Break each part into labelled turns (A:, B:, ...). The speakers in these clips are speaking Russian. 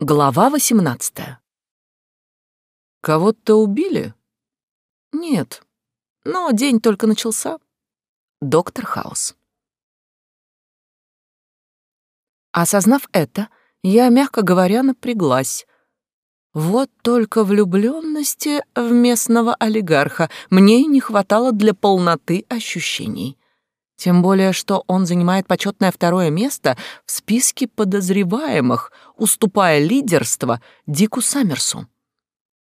A: Глава 18. Кого-то убили? Нет. Но день только начался. Доктор Хаус. Осознав это, я, мягко говоря, напряглась. Вот только влюбленности в местного олигарха мне не хватало для полноты ощущений. Тем более, что он занимает почетное второе место в списке подозреваемых, уступая лидерство Дику Саммерсу.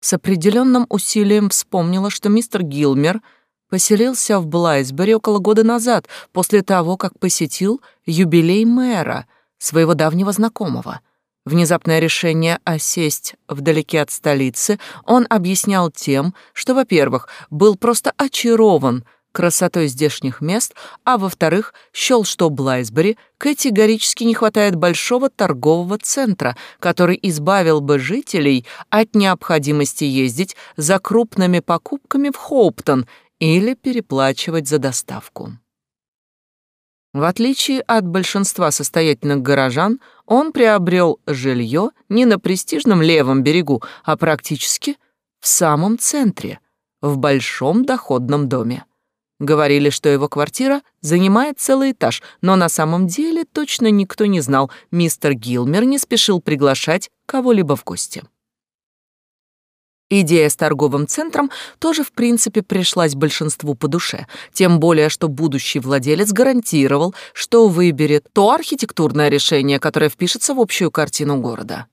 A: С определенным усилием вспомнила, что мистер Гилмер поселился в Блайсбери около года назад, после того, как посетил юбилей мэра, своего давнего знакомого. Внезапное решение осесть вдалеке от столицы он объяснял тем, что, во-первых, был просто очарован – красотой здешних мест, а во-вторых, счел, что Блайсбери категорически не хватает большого торгового центра, который избавил бы жителей от необходимости ездить за крупными покупками в Хоуптон или переплачивать за доставку. В отличие от большинства состоятельных горожан, он приобрел жилье не на престижном левом берегу, а практически в самом центре, в большом доходном доме. Говорили, что его квартира занимает целый этаж, но на самом деле точно никто не знал. Мистер Гилмер не спешил приглашать кого-либо в гости. Идея с торговым центром тоже, в принципе, пришлась большинству по душе, тем более, что будущий владелец гарантировал, что выберет то архитектурное решение, которое впишется в общую картину города.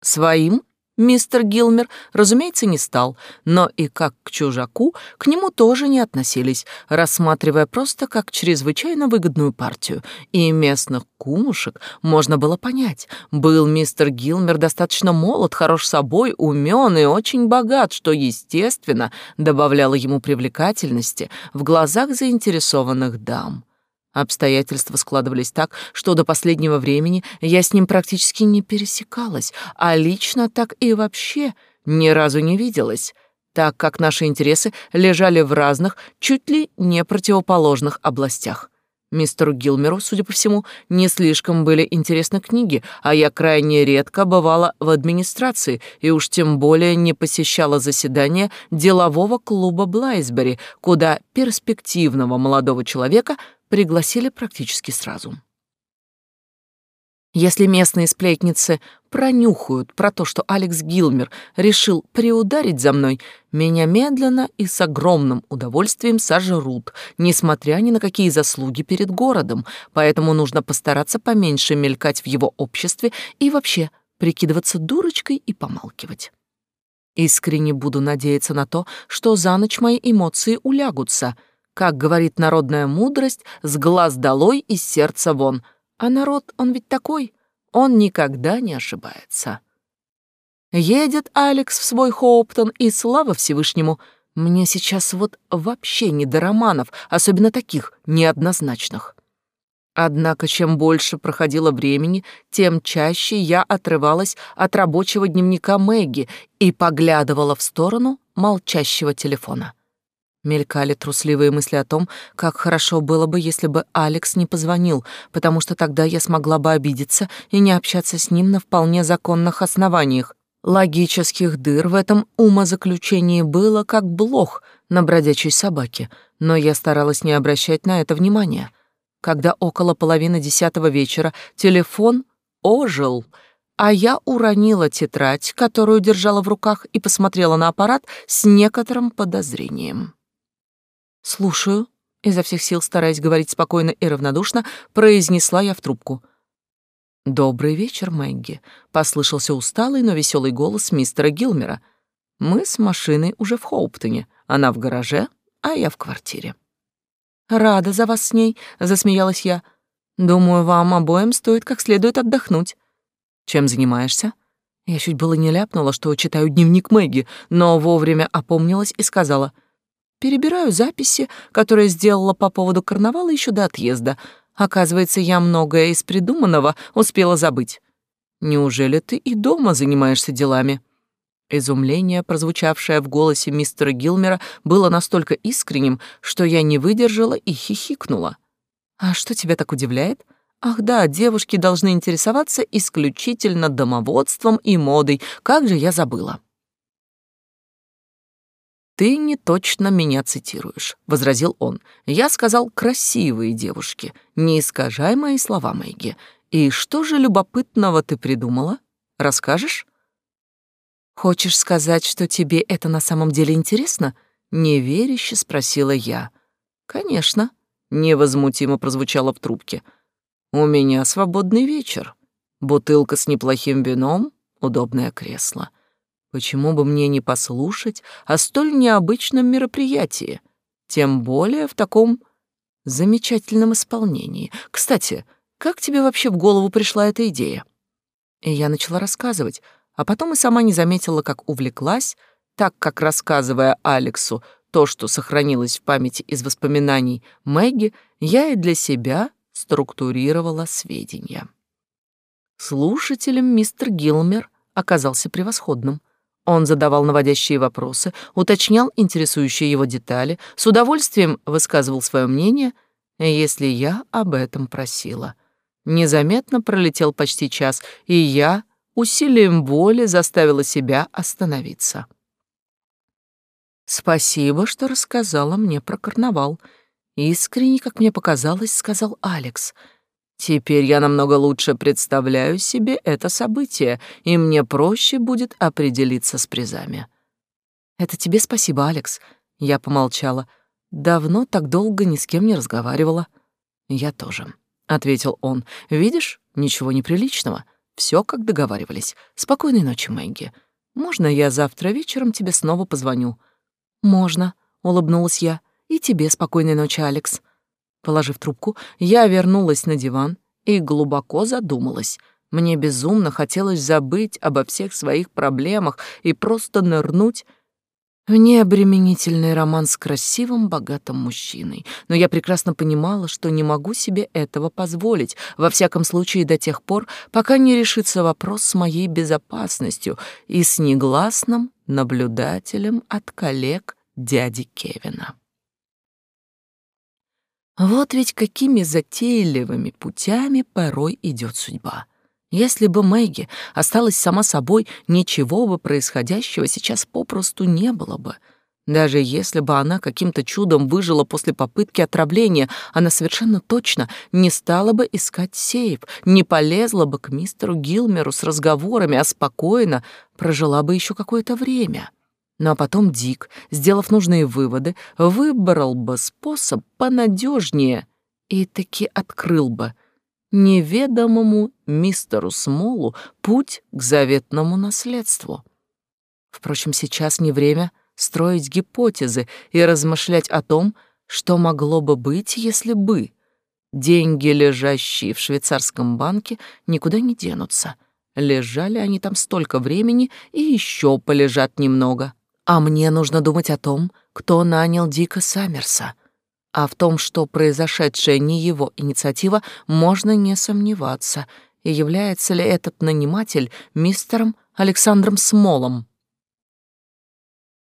A: Своим Мистер Гилмер, разумеется, не стал, но и как к чужаку к нему тоже не относились, рассматривая просто как чрезвычайно выгодную партию. И местных кумушек можно было понять. Был мистер Гилмер достаточно молод, хорош собой, умен и очень богат, что, естественно, добавляло ему привлекательности в глазах заинтересованных дам. Обстоятельства складывались так, что до последнего времени я с ним практически не пересекалась, а лично так и вообще ни разу не виделась, так как наши интересы лежали в разных, чуть ли не противоположных областях. Мистеру Гилмеру, судя по всему, не слишком были интересны книги, а я крайне редко бывала в администрации и уж тем более не посещала заседания делового клуба Блайсбери, куда перспективного молодого человека пригласили практически сразу. Если местные сплетницы пронюхают про то, что Алекс Гилмер решил приударить за мной, меня медленно и с огромным удовольствием сожрут, несмотря ни на какие заслуги перед городом, поэтому нужно постараться поменьше мелькать в его обществе и вообще прикидываться дурочкой и помалкивать. Искренне буду надеяться на то, что за ночь мои эмоции улягутся — как говорит народная мудрость, с глаз долой и сердца вон. А народ, он ведь такой, он никогда не ошибается. Едет Алекс в свой Хоуптон, и слава Всевышнему, мне сейчас вот вообще не до романов, особенно таких неоднозначных. Однако, чем больше проходило времени, тем чаще я отрывалась от рабочего дневника Мэгги и поглядывала в сторону молчащего телефона. Мелькали трусливые мысли о том, как хорошо было бы, если бы Алекс не позвонил, потому что тогда я смогла бы обидеться и не общаться с ним на вполне законных основаниях. Логических дыр в этом умозаключении было как блох на бродячей собаке, но я старалась не обращать на это внимания. Когда около половины десятого вечера телефон ожил, а я уронила тетрадь, которую держала в руках, и посмотрела на аппарат с некоторым подозрением. «Слушаю», — изо всех сил стараясь говорить спокойно и равнодушно, произнесла я в трубку. «Добрый вечер, Мэгги», — послышался усталый, но веселый голос мистера Гилмера. «Мы с машиной уже в Хоуптоне, она в гараже, а я в квартире». «Рада за вас с ней», — засмеялась я. «Думаю, вам обоим стоит как следует отдохнуть». «Чем занимаешься?» Я чуть было не ляпнула, что читаю дневник Мэгги, но вовремя опомнилась и сказала — Перебираю записи, которые сделала по поводу карнавала еще до отъезда. Оказывается, я многое из придуманного успела забыть. Неужели ты и дома занимаешься делами?» Изумление, прозвучавшее в голосе мистера Гилмера, было настолько искренним, что я не выдержала и хихикнула. «А что тебя так удивляет?» Ах да, девушки должны интересоваться исключительно домоводством и модой. Как же я забыла. «Ты не точно меня цитируешь», — возразил он. «Я сказал «красивые девушки». Не искажай мои слова, Мэгги. И что же любопытного ты придумала? Расскажешь?» «Хочешь сказать, что тебе это на самом деле интересно?» — неверяще спросила я. «Конечно», — невозмутимо прозвучало в трубке. «У меня свободный вечер. Бутылка с неплохим вином, удобное кресло. Почему бы мне не послушать о столь необычном мероприятии, тем более в таком замечательном исполнении? Кстати, как тебе вообще в голову пришла эта идея? И я начала рассказывать, а потом и сама не заметила, как увлеклась, так как, рассказывая Алексу то, что сохранилось в памяти из воспоминаний Мэгги, я и для себя структурировала сведения. Слушателем мистер Гилмер оказался превосходным. Он задавал наводящие вопросы, уточнял интересующие его детали, с удовольствием высказывал свое мнение, если я об этом просила. Незаметно пролетел почти час, и я усилием воли заставила себя остановиться. «Спасибо, что рассказала мне про карнавал», — искренне, как мне показалось, сказал Алекс — Теперь я намного лучше представляю себе это событие, и мне проще будет определиться с призами. Это тебе спасибо, Алекс. Я помолчала. Давно так долго ни с кем не разговаривала. Я тоже, ответил он. Видишь, ничего неприличного. Все как договаривались. Спокойной ночи, Мэгги. Можно я завтра вечером тебе снова позвоню? Можно, улыбнулась я. И тебе спокойной ночи, Алекс. Положив трубку, я вернулась на диван и глубоко задумалась. Мне безумно хотелось забыть обо всех своих проблемах и просто нырнуть в необременительный роман с красивым, богатым мужчиной. Но я прекрасно понимала, что не могу себе этого позволить, во всяком случае до тех пор, пока не решится вопрос с моей безопасностью и с негласным наблюдателем от коллег дяди Кевина. Вот ведь какими затейливыми путями порой идет судьба. Если бы Мэгги осталась сама собой, ничего бы происходящего сейчас попросту не было бы. Даже если бы она каким-то чудом выжила после попытки отравления, она совершенно точно не стала бы искать сейф, не полезла бы к мистеру Гилмеру с разговорами, а спокойно прожила бы еще какое-то время. Ну а потом Дик, сделав нужные выводы, выбрал бы способ понадежнее и таки открыл бы неведомому мистеру Смолу путь к заветному наследству. Впрочем, сейчас не время строить гипотезы и размышлять о том, что могло бы быть, если бы. Деньги, лежащие в швейцарском банке, никуда не денутся. Лежали они там столько времени и еще полежат немного. А мне нужно думать о том, кто нанял Дика Саммерса. А в том, что произошедшее не его инициатива, можно не сомневаться. И является ли этот наниматель мистером Александром Смолом?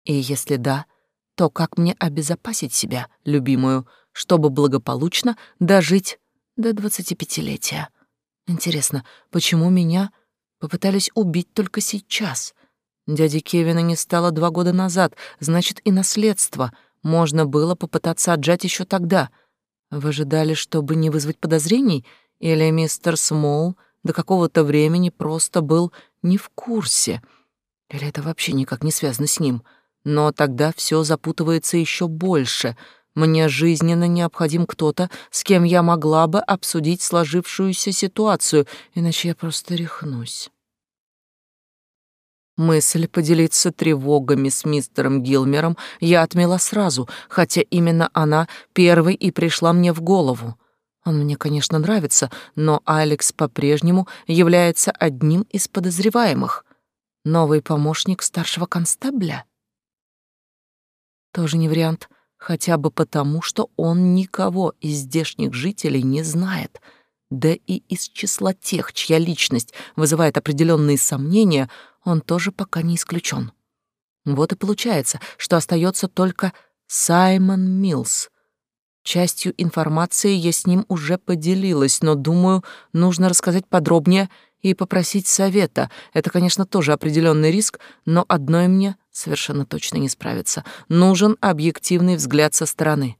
A: И если да, то как мне обезопасить себя, любимую, чтобы благополучно дожить до двадцатипятилетия? Интересно, почему меня попытались убить только сейчас — Дяди Кевина не стало два года назад, значит, и наследство можно было попытаться отжать еще тогда. Вы ожидали, чтобы не вызвать подозрений? Или мистер Смол до какого-то времени просто был не в курсе? Или это вообще никак не связано с ним? Но тогда все запутывается еще больше. Мне жизненно необходим кто-то, с кем я могла бы обсудить сложившуюся ситуацию, иначе я просто рехнусь. Мысль поделиться тревогами с мистером Гилмером я отмела сразу, хотя именно она первой и пришла мне в голову. Он мне, конечно, нравится, но Алекс по-прежнему является одним из подозреваемых. Новый помощник старшего констебля? Тоже не вариант, хотя бы потому, что он никого из здешних жителей не знает — да и из числа тех, чья личность вызывает определенные сомнения, он тоже пока не исключен. Вот и получается, что остается только Саймон Милс. Частью информации я с ним уже поделилась, но, думаю, нужно рассказать подробнее и попросить совета. Это, конечно, тоже определенный риск, но одной мне совершенно точно не справиться. Нужен объективный взгляд со стороны.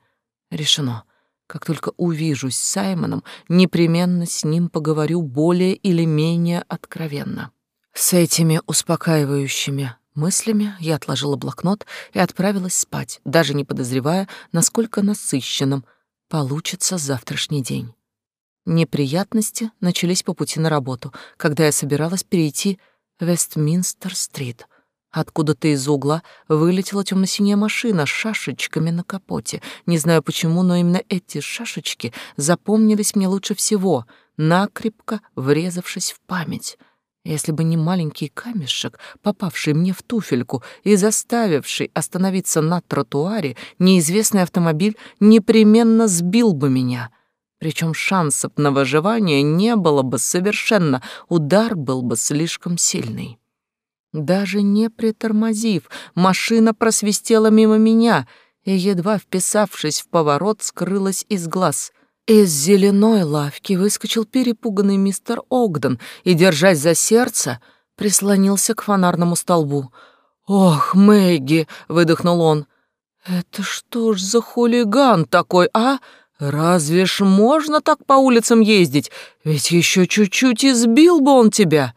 A: Решено. Как только увижусь с Саймоном, непременно с ним поговорю более или менее откровенно. С этими успокаивающими мыслями я отложила блокнот и отправилась спать, даже не подозревая, насколько насыщенным получится завтрашний день. Неприятности начались по пути на работу, когда я собиралась перейти Вестминстер-стрит. Откуда-то из угла вылетела темно-синяя машина с шашечками на капоте. Не знаю почему, но именно эти шашечки запомнились мне лучше всего, накрепко врезавшись в память. Если бы не маленький камешек, попавший мне в туфельку и заставивший остановиться на тротуаре, неизвестный автомобиль непременно сбил бы меня. Причем шансов на выживание не было бы совершенно, удар был бы слишком сильный. Даже не притормозив, машина просвистела мимо меня и, едва вписавшись в поворот, скрылась из глаз. Из зеленой лавки выскочил перепуганный мистер Огден и, держась за сердце, прислонился к фонарному столбу. «Ох, Мэгги!» — выдохнул он. «Это что ж за хулиган такой, а? Разве ж можно так по улицам ездить? Ведь еще чуть-чуть избил бы он тебя!»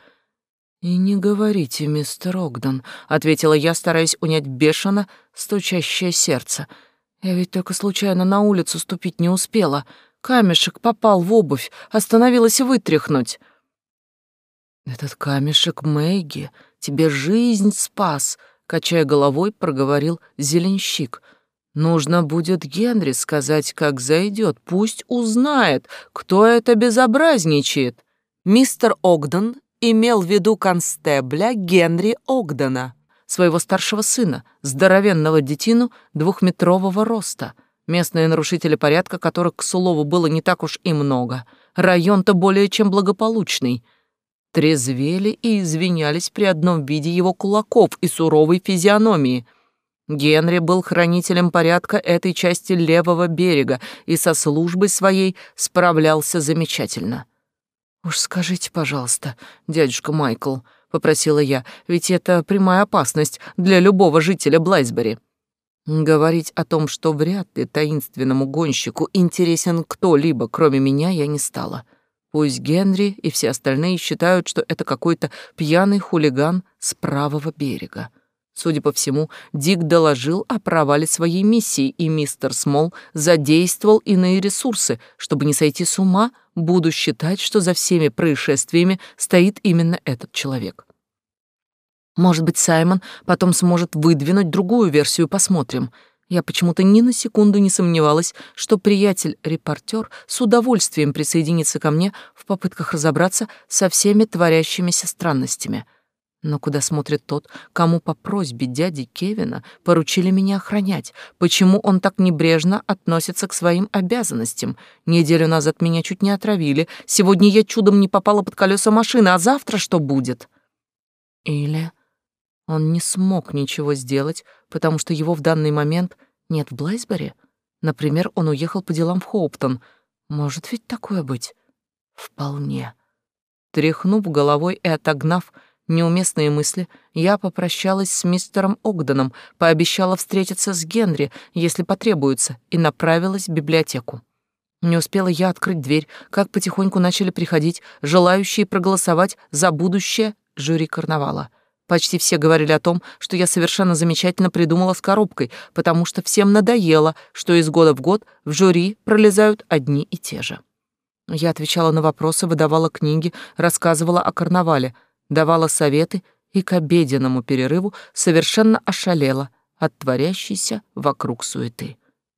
A: «И не говорите, мистер Огден», — ответила я, стараясь унять бешено стучащее сердце. «Я ведь только случайно на улицу ступить не успела. Камешек попал в обувь, остановилась вытряхнуть». «Этот камешек, Мэгги, тебе жизнь спас», — качая головой, проговорил зеленщик. «Нужно будет Генри сказать, как зайдет. Пусть узнает, кто это безобразничает». Мистер Огден имел в виду констебля Генри Огдена, своего старшего сына, здоровенного детину двухметрового роста, местные нарушители порядка, которых, к слову, было не так уж и много. Район-то более чем благополучный. Трезвели и извинялись при одном виде его кулаков и суровой физиономии — Генри был хранителем порядка этой части левого берега и со службой своей справлялся замечательно. «Уж скажите, пожалуйста, дядюшка Майкл», — попросила я, «ведь это прямая опасность для любого жителя Блайсбери». Говорить о том, что вряд ли таинственному гонщику интересен кто-либо, кроме меня, я не стала. Пусть Генри и все остальные считают, что это какой-то пьяный хулиган с правого берега. Судя по всему, Дик доложил о провале своей миссии, и мистер Смол задействовал иные ресурсы. Чтобы не сойти с ума, буду считать, что за всеми происшествиями стоит именно этот человек. Может быть, Саймон потом сможет выдвинуть другую версию, посмотрим. Я почему-то ни на секунду не сомневалась, что приятель-репортер с удовольствием присоединится ко мне в попытках разобраться со всеми творящимися странностями — но куда смотрит тот, кому по просьбе дяди Кевина поручили меня охранять? Почему он так небрежно относится к своим обязанностям? Неделю назад меня чуть не отравили, сегодня я чудом не попала под колеса машины, а завтра что будет? Или он не смог ничего сделать, потому что его в данный момент нет в Блайсбери? Например, он уехал по делам в Хоуптон. Может ведь такое быть? Вполне. Тряхнув головой и отогнав неуместные мысли, я попрощалась с мистером Огденом, пообещала встретиться с Генри, если потребуется, и направилась в библиотеку. Не успела я открыть дверь, как потихоньку начали приходить желающие проголосовать за будущее жюри карнавала. Почти все говорили о том, что я совершенно замечательно придумала с коробкой, потому что всем надоело, что из года в год в жюри пролезают одни и те же. Я отвечала на вопросы, выдавала книги, рассказывала о карнавале — давала советы и к обеденному перерыву совершенно ошалела от творящейся вокруг суеты.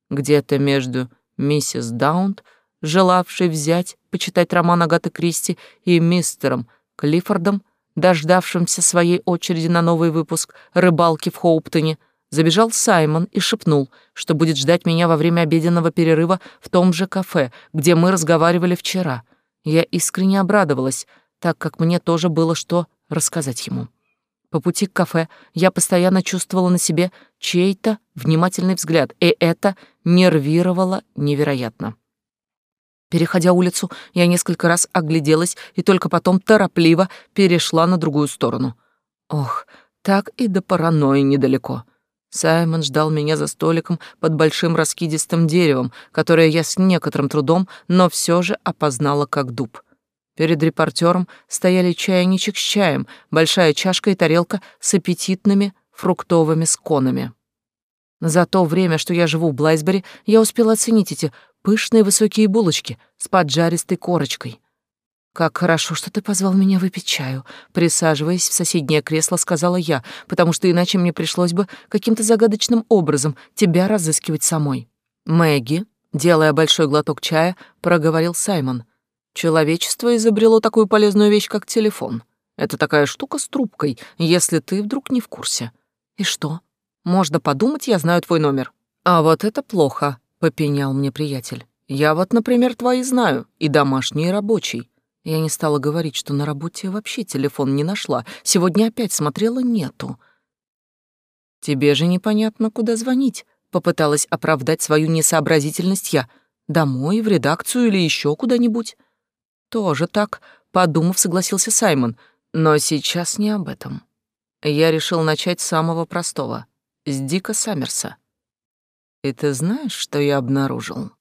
A: Где-то между миссис Даунт, желавшей взять, почитать роман Агаты Кристи, и мистером Клиффордом, дождавшимся своей очереди на новый выпуск «Рыбалки в Хоуптоне», забежал Саймон и шепнул, что будет ждать меня во время обеденного перерыва в том же кафе, где мы разговаривали вчера. Я искренне обрадовалась, так как мне тоже было что рассказать ему. По пути к кафе я постоянно чувствовала на себе чей-то внимательный взгляд, и это нервировало невероятно. Переходя улицу, я несколько раз огляделась и только потом торопливо перешла на другую сторону. Ох, так и до паранойи недалеко. Саймон ждал меня за столиком под большим раскидистым деревом, которое я с некоторым трудом, но все же опознала как дуб. Перед репортером стояли чайничек с чаем, большая чашка и тарелка с аппетитными фруктовыми сконами. За то время, что я живу в Блайсбери, я успела оценить эти пышные высокие булочки с поджаристой корочкой. «Как хорошо, что ты позвал меня выпить чаю», присаживаясь в соседнее кресло, сказала я, потому что иначе мне пришлось бы каким-то загадочным образом тебя разыскивать самой. «Мэгги», делая большой глоток чая, проговорил Саймон. «Человечество изобрело такую полезную вещь, как телефон. Это такая штука с трубкой, если ты вдруг не в курсе». «И что? Можно подумать, я знаю твой номер». «А вот это плохо», — попенял мне приятель. «Я вот, например, твои знаю, и домашний, и рабочий. Я не стала говорить, что на работе вообще телефон не нашла. Сегодня опять смотрела, нету. Тебе же непонятно, куда звонить. Попыталась оправдать свою несообразительность я. Домой, в редакцию или еще куда-нибудь. Тоже так, подумав, согласился Саймон. Но сейчас не об этом. Я решил начать с самого простого. С Дика Саммерса. И ты знаешь, что я обнаружил?